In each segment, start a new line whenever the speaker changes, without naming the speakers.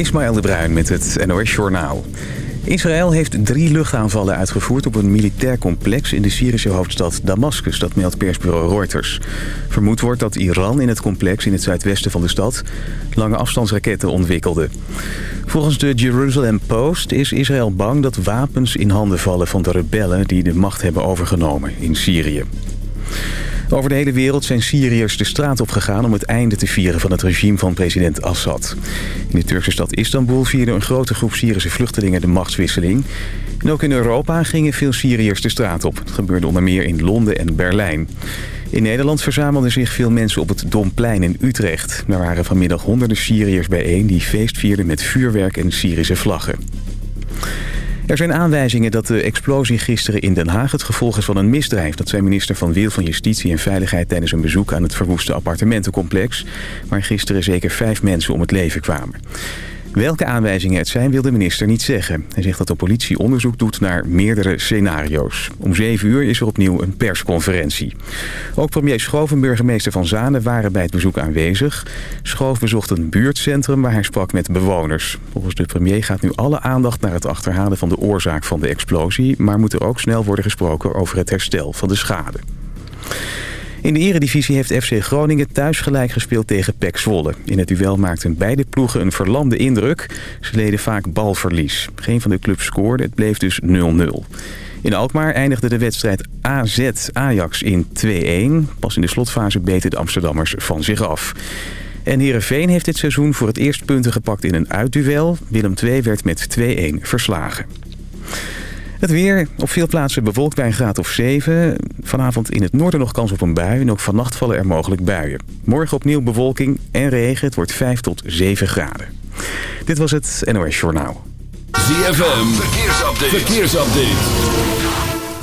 Ismaël de Bruin met het NOS Journaal. Israël heeft drie luchtaanvallen uitgevoerd op een militair complex in de Syrische hoofdstad Damascus. Dat meldt persbureau Reuters. Vermoed wordt dat Iran in het complex in het zuidwesten van de stad lange afstandsraketten ontwikkelde. Volgens de Jerusalem Post is Israël bang dat wapens in handen vallen van de rebellen die de macht hebben overgenomen in Syrië. Over de hele wereld zijn Syriërs de straat op gegaan om het einde te vieren van het regime van president Assad. In de Turkse stad Istanbul vierde een grote groep Syrische vluchtelingen de machtswisseling. En ook in Europa gingen veel Syriërs de straat op. Het gebeurde onder meer in Londen en Berlijn. In Nederland verzamelden zich veel mensen op het Domplein in Utrecht. Daar waren vanmiddag honderden Syriërs bijeen die feest vierden met vuurwerk en Syrische vlaggen. Er zijn aanwijzingen dat de explosie gisteren in Den Haag het gevolg is van een misdrijf. Dat zei minister Van Wil van Justitie en Veiligheid tijdens een bezoek aan het verwoeste appartementencomplex. Waar gisteren zeker vijf mensen om het leven kwamen. Welke aanwijzingen het zijn wil de minister niet zeggen. Hij zegt dat de politie onderzoek doet naar meerdere scenario's. Om 7 uur is er opnieuw een persconferentie. Ook premier Schoof en burgemeester Van Zanen waren bij het bezoek aanwezig. Schoof bezocht een buurtcentrum waar hij sprak met bewoners. Volgens de premier gaat nu alle aandacht naar het achterhalen van de oorzaak van de explosie... maar moet er ook snel worden gesproken over het herstel van de schade. In de eredivisie heeft FC Groningen thuis gelijk gespeeld tegen PEC Zwolle. In het duel maakten beide ploegen een verlamde indruk. Ze leden vaak balverlies. Geen van de clubs scoorde, het bleef dus 0-0. In Alkmaar eindigde de wedstrijd AZ-Ajax in 2-1. Pas in de slotfase beten de Amsterdammers van zich af. En Heerenveen heeft dit seizoen voor het eerst punten gepakt in een uitduel. Willem II werd met 2-1 verslagen. Het weer op veel plaatsen bewolkt bij een graad of 7. Vanavond in het noorden nog kans op een bui. En ook vannacht vallen er mogelijk buien. Morgen opnieuw bewolking en regen. Het wordt 5 tot 7 graden. Dit was het NOS Journaal.
ZFM, verkeersupdate. verkeersupdate.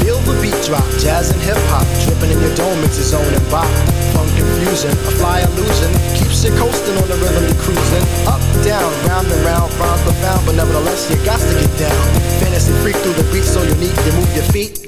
Feel the beat drop, jazz and hip hop, dripping in your dome, it's a zone and. Funk confusion, a
fly illusion, keeps you coasting on the rhythm you cruising. Up, down, round and round, but nevertheless you got to get down. Fantasy freak through the beat so unique, you move your feet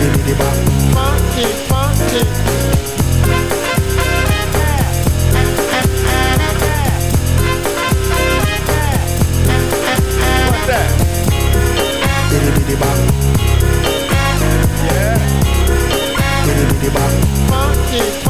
biddy. Funky, funky. What's that? Biddy. Yeah. Funky.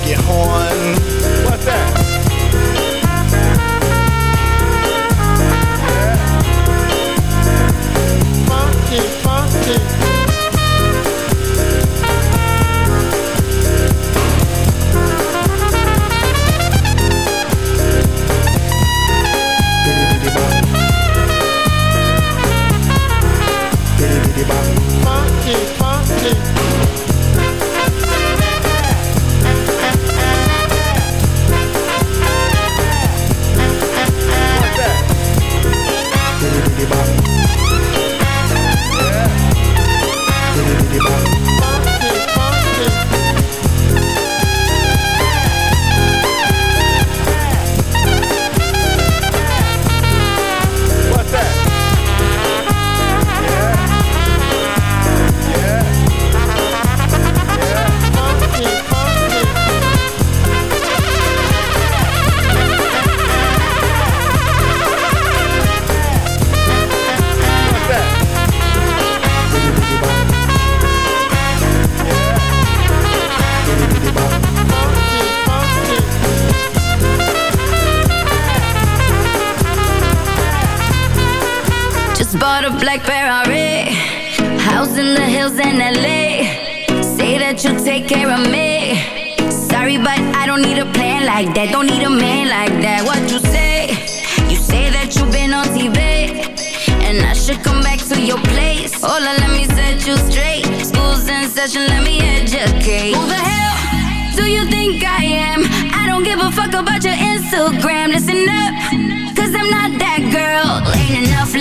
Funky horn.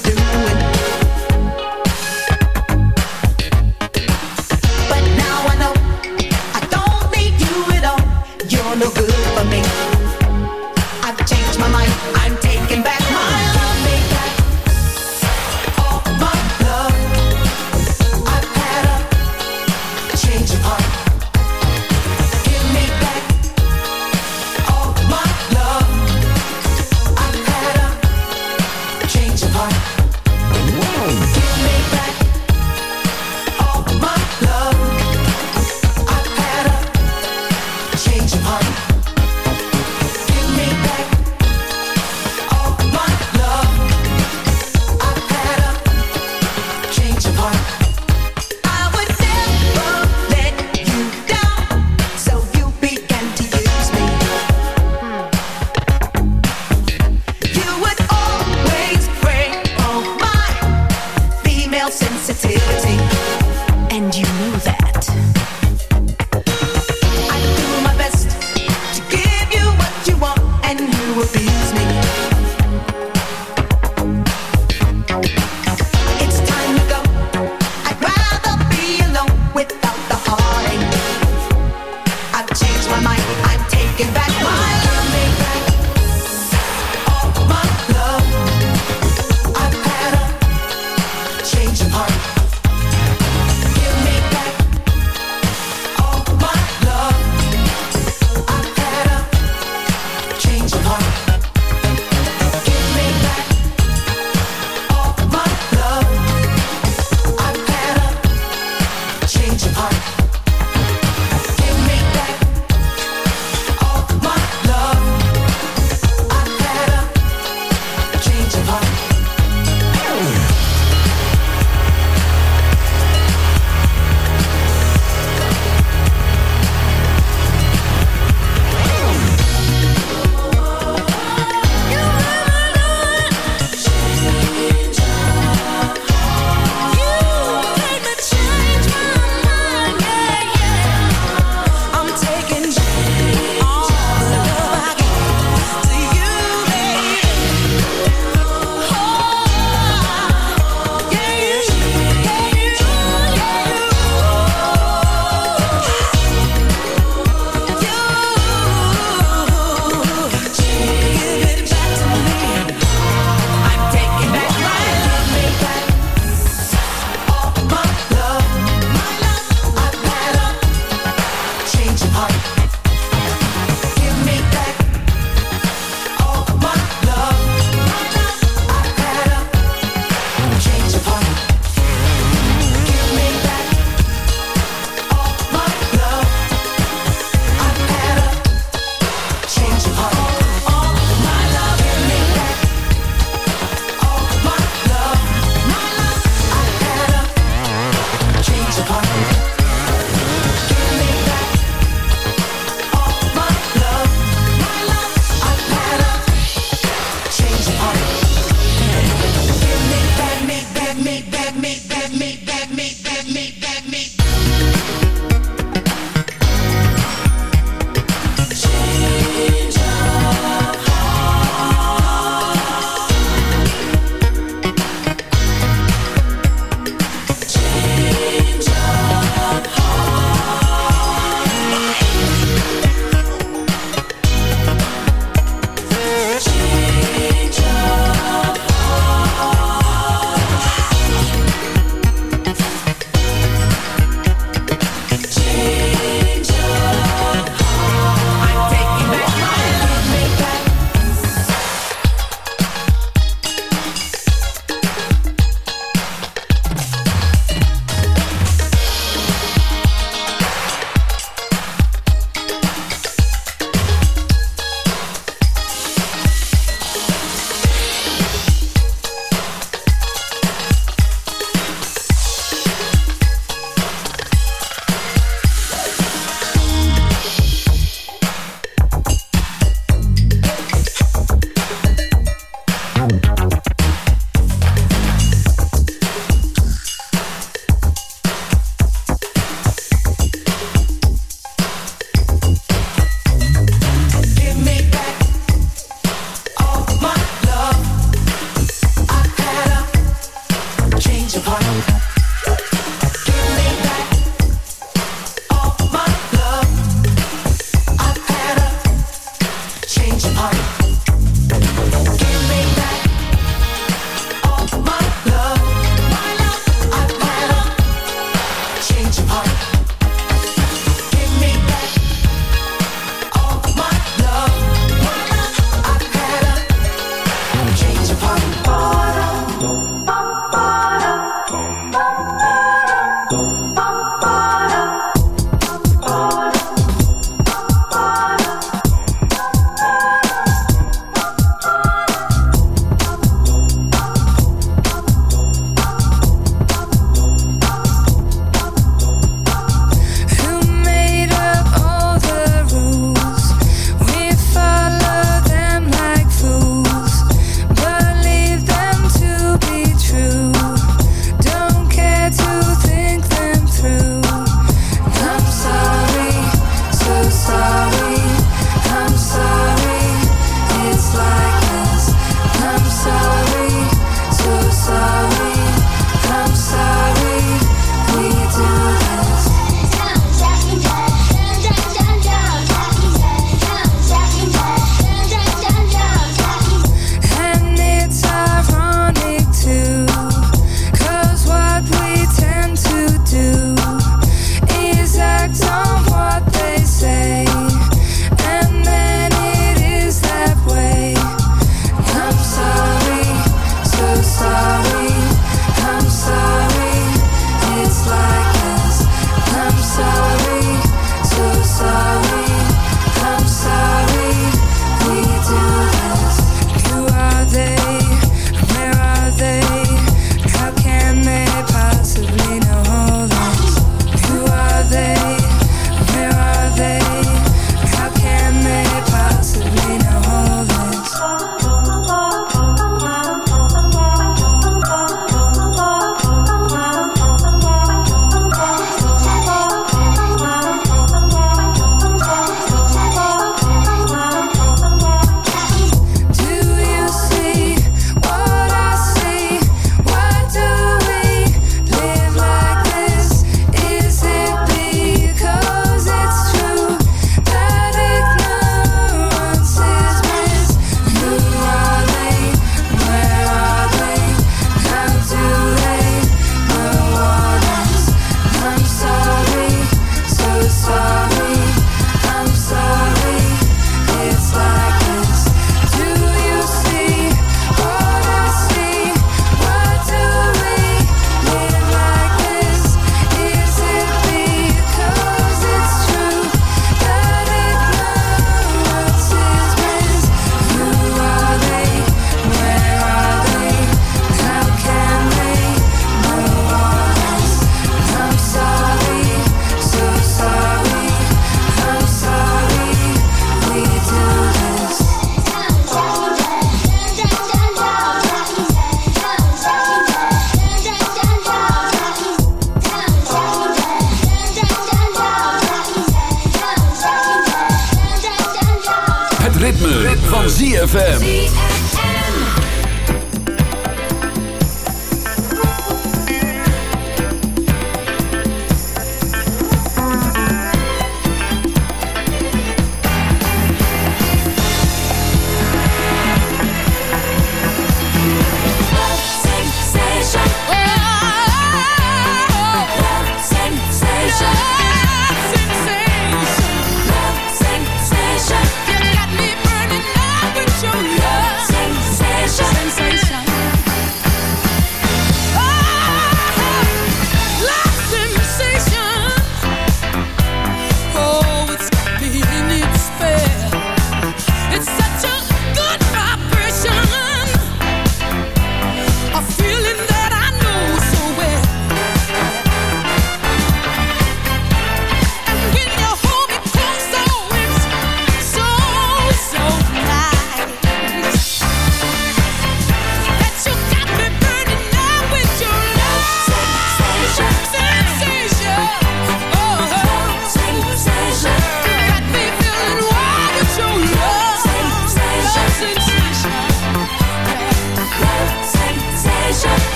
doing.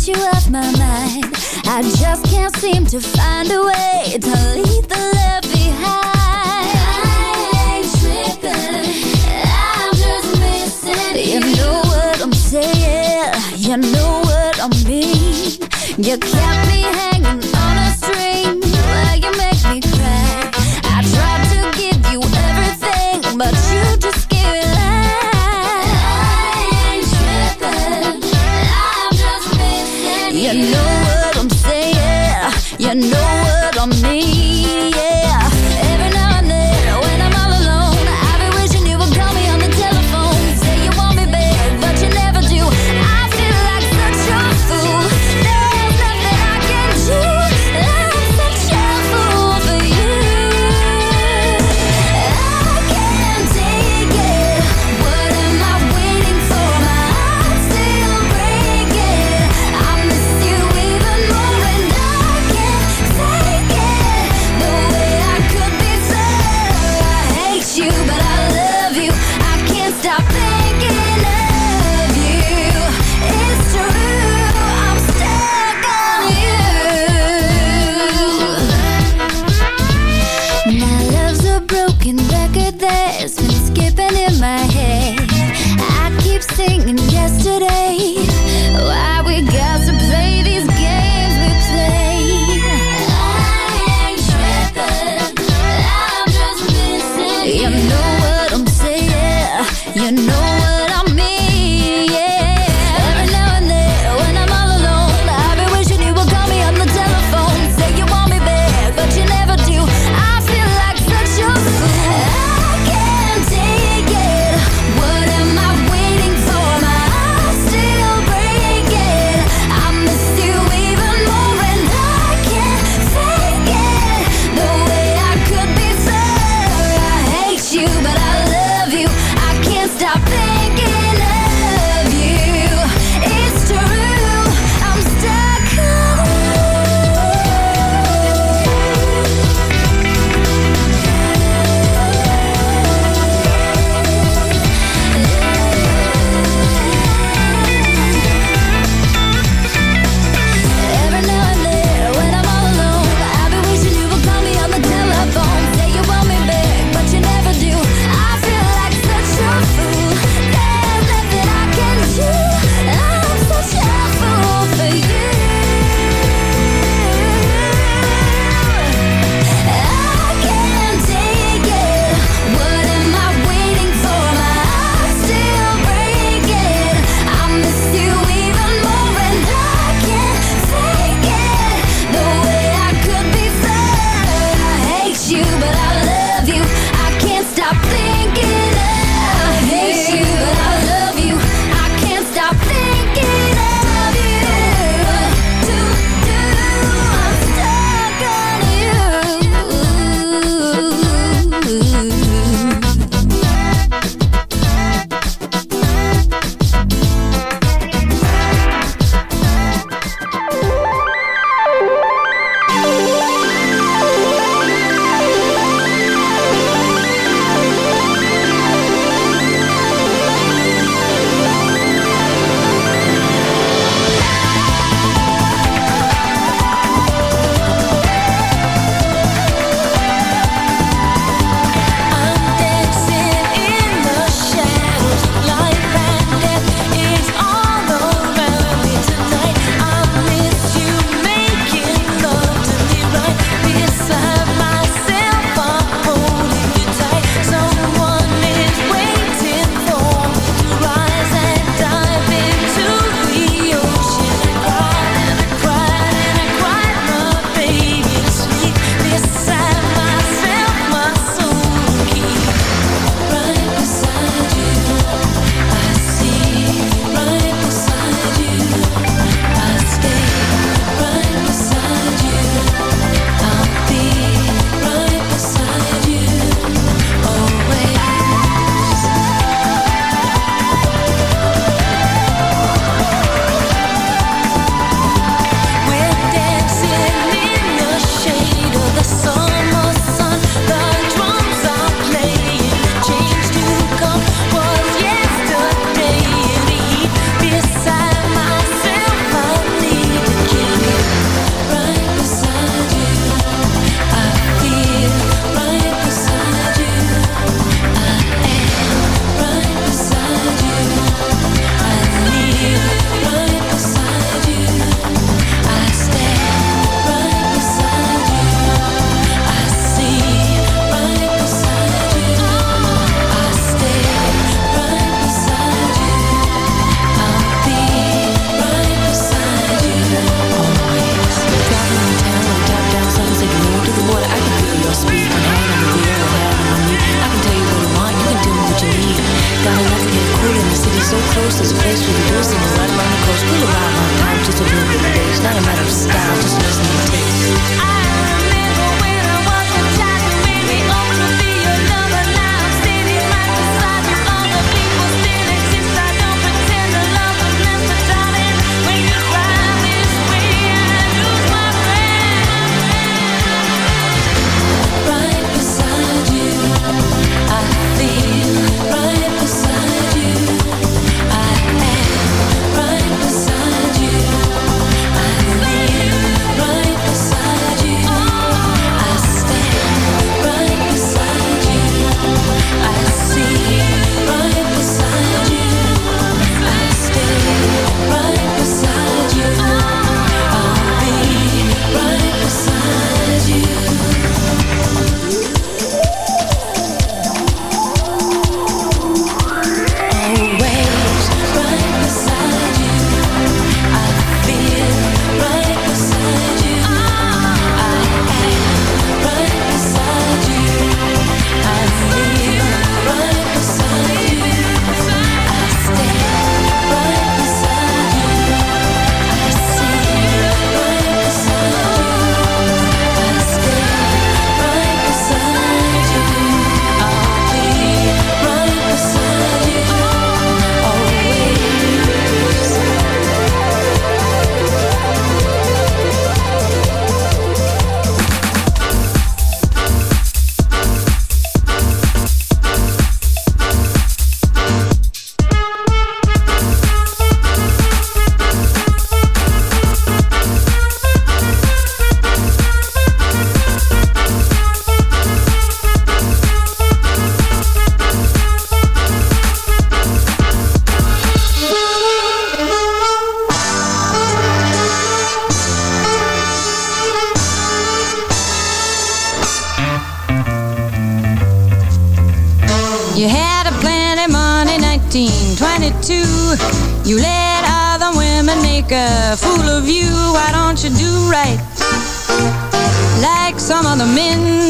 get you
off my mind. I just can't seem to find a
way to leave the love behind. I
ain't tripping, I'm just missing you
You know what I'm saying, you know what I mean. You kept me
hanging on
I know what I mean. Some other men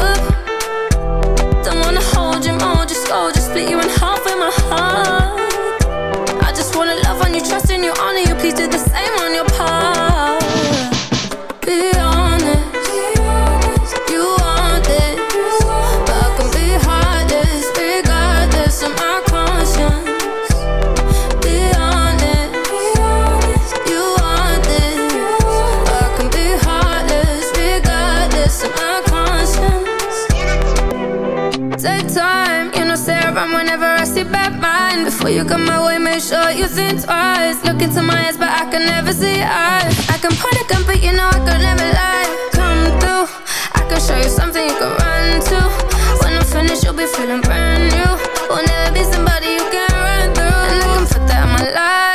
Come my way, make sure you think twice. Look into my eyes, but I can never see eyes. I can point a gun, but you know I could never lie. Come through, I can show you something you can run to. When I'm finished, you'll be feeling brand new. Will never be somebody you can run through. And I can put that in my life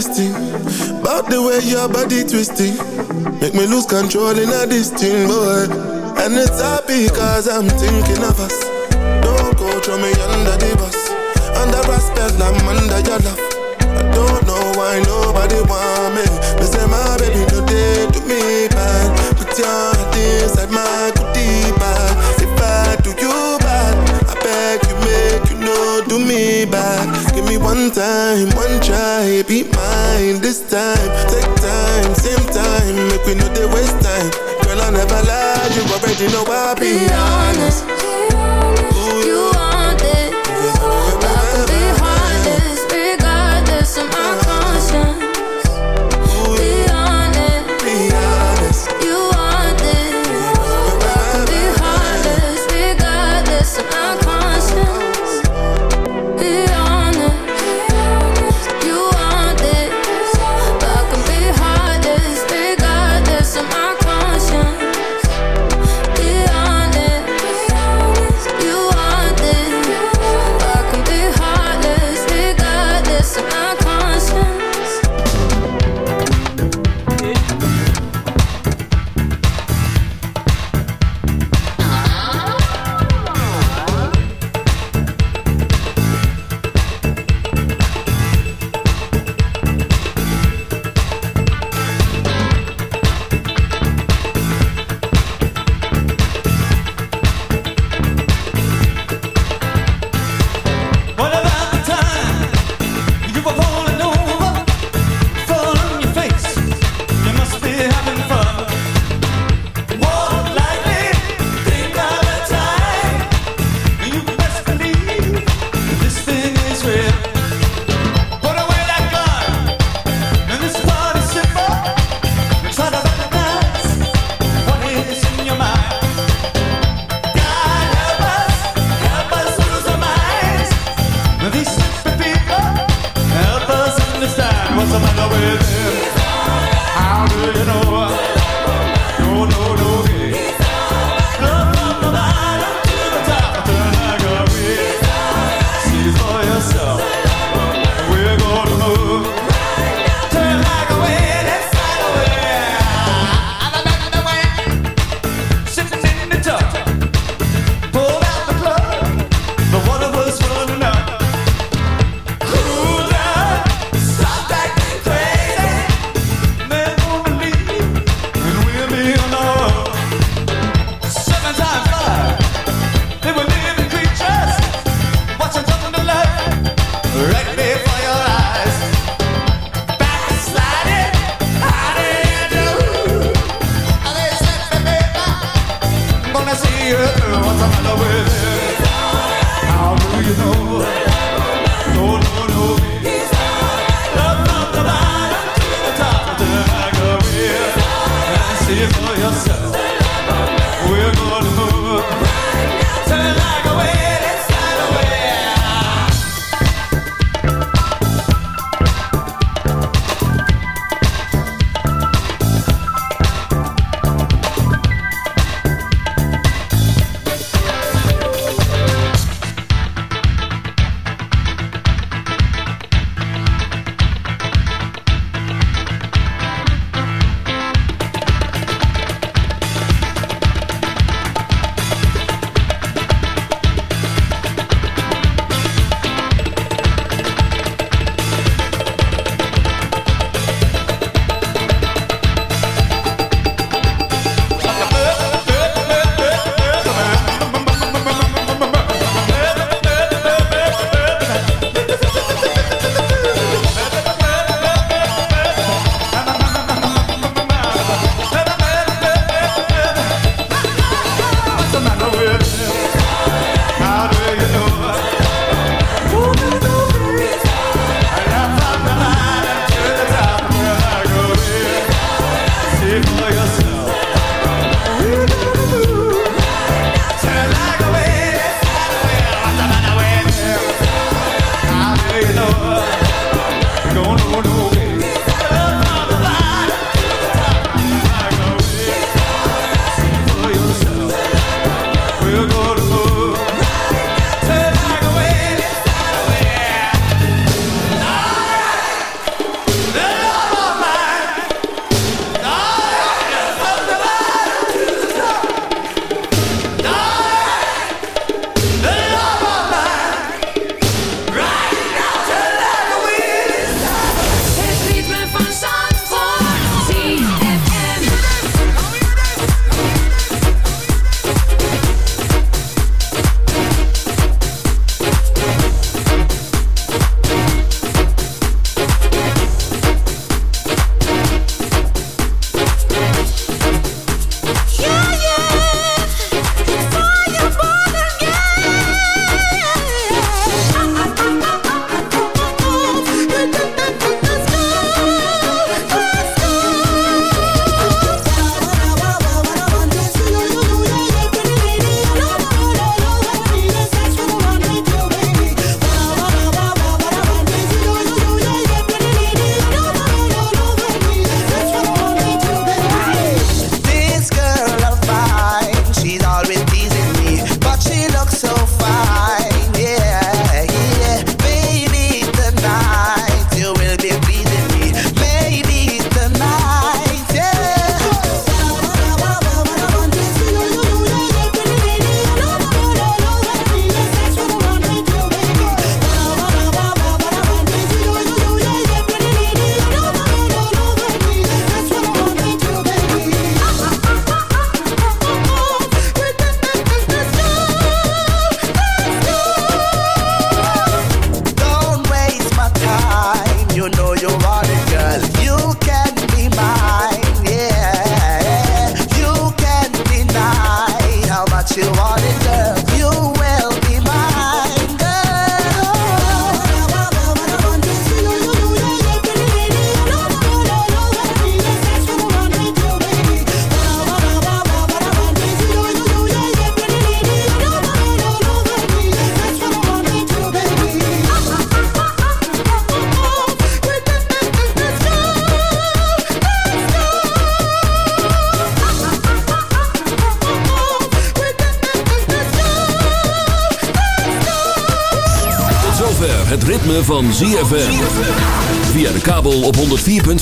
About the way your body twisting Make me lose control in a this thing, boy. And it's happy cause I'm thinking of us. Don't go throw me under the You